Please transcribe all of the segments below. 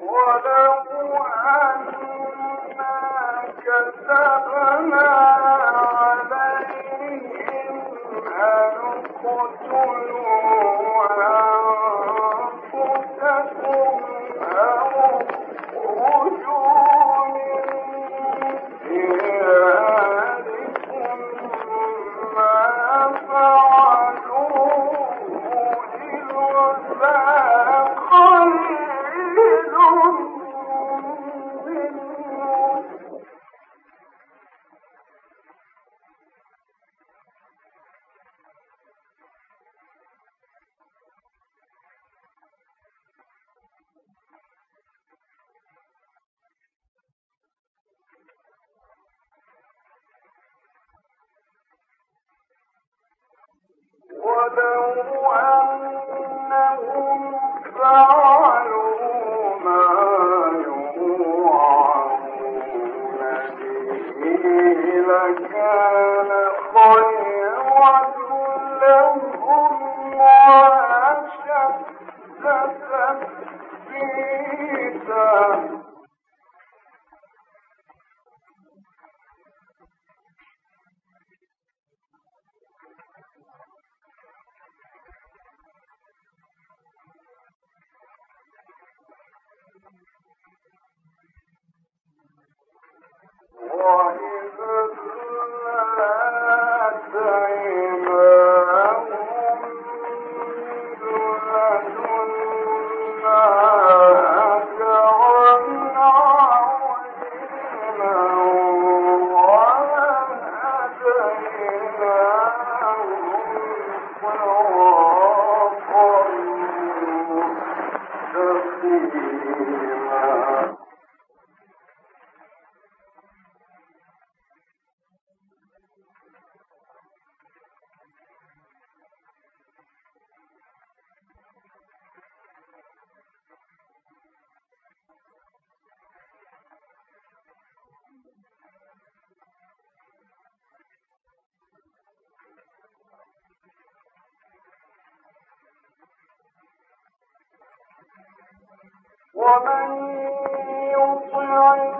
ولو أنا كسبنا فَأَنَّهُمْ فَعَلُوا ومن يطع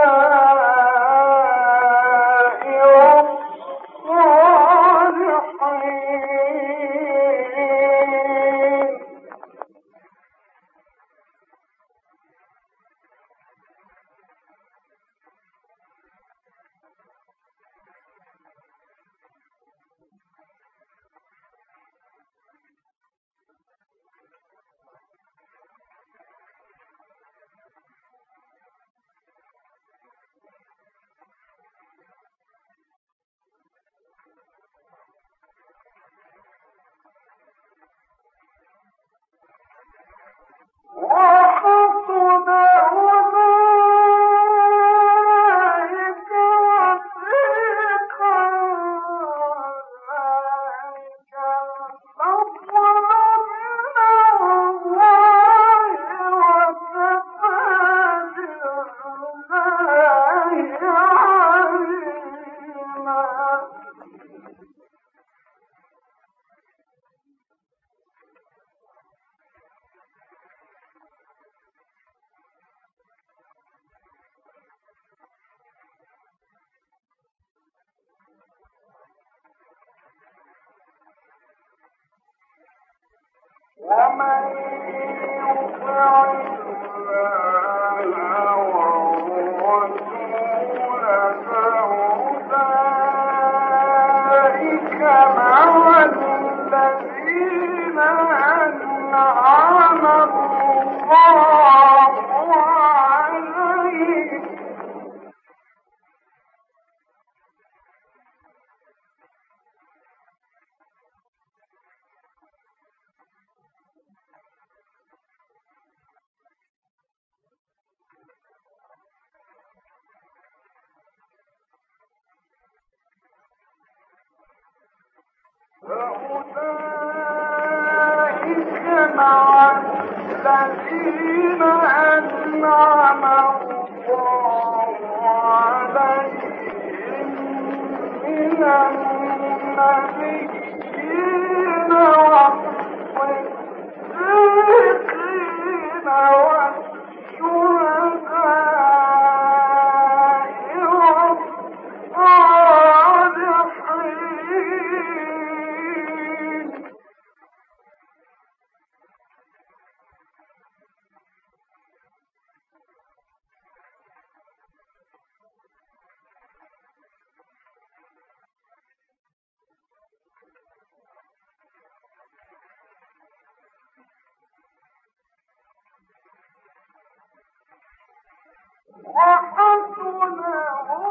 ومن يطع الله مع الذين أنعم الله وحسن هدى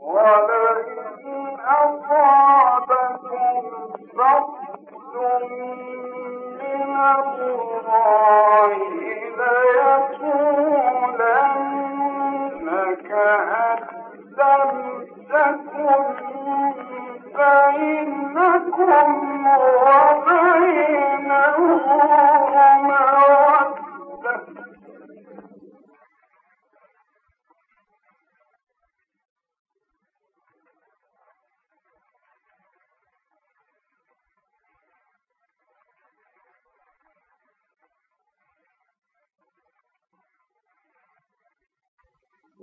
ولئن أصابكم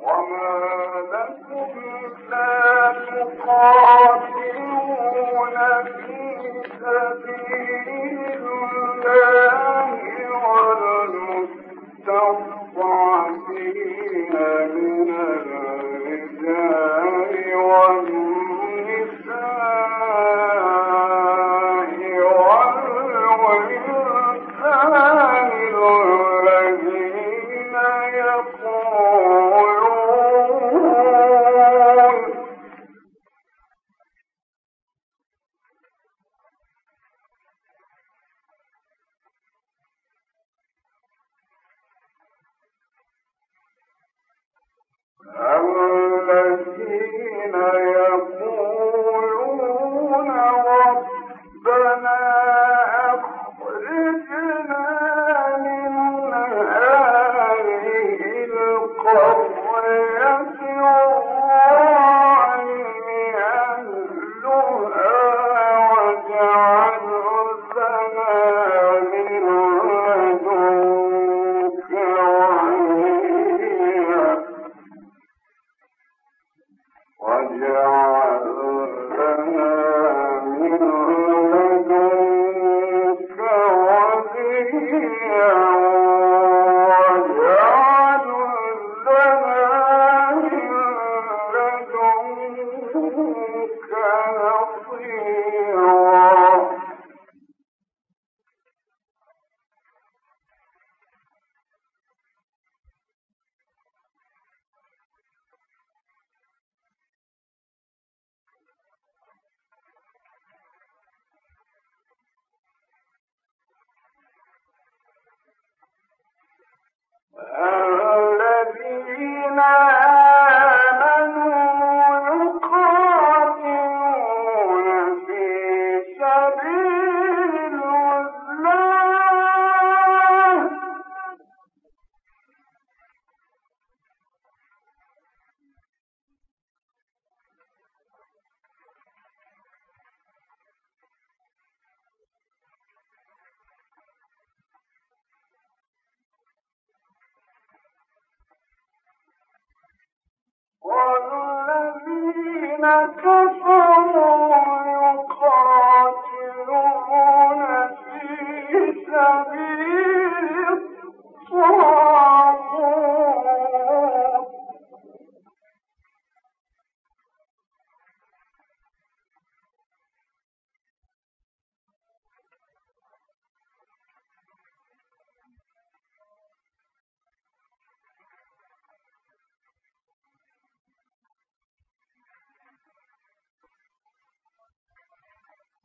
وما لكم لا تقاتلون في سبيل الله والمستضعفين من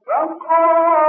وقال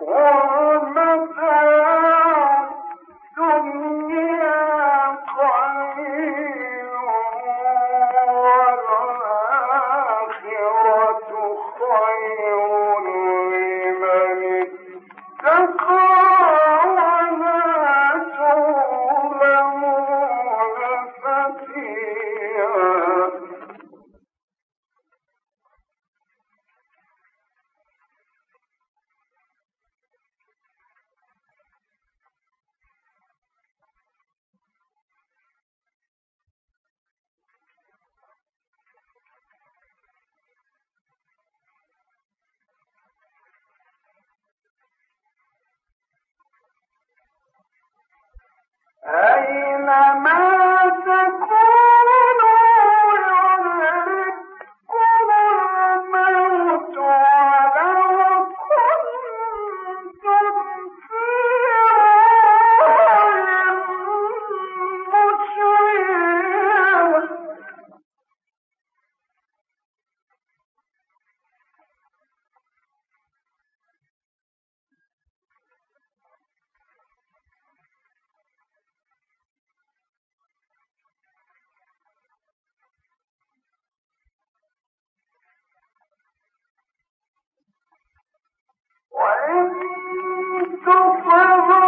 ومتاعا أينما تكون وإن تفضل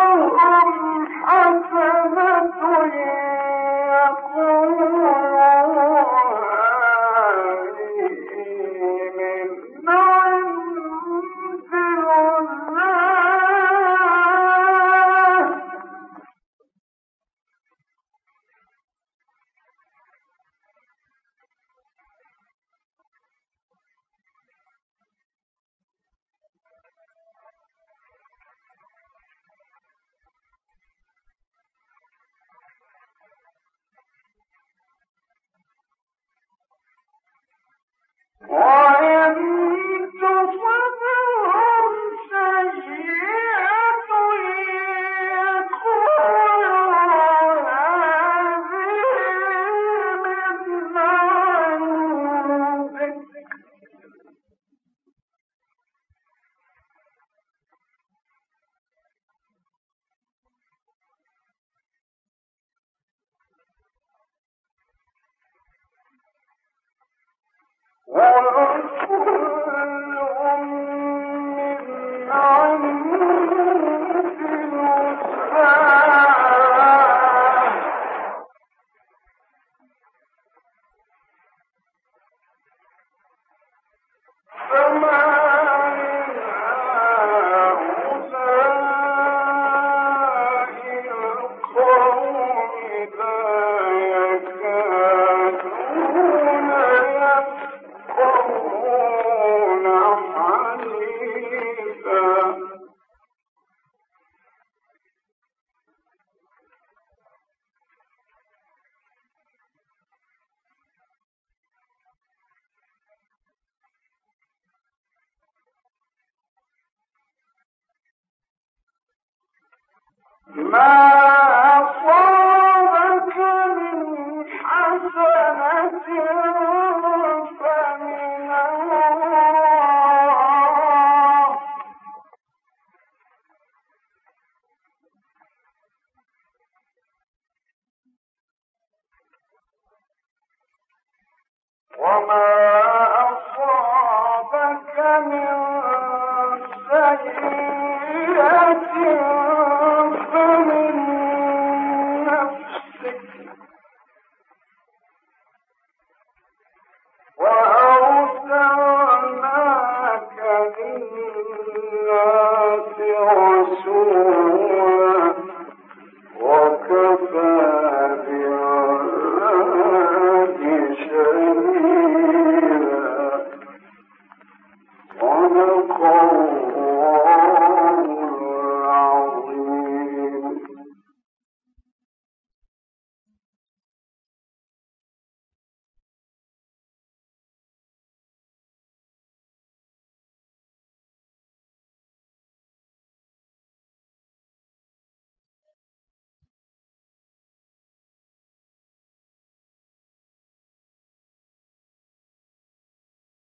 ما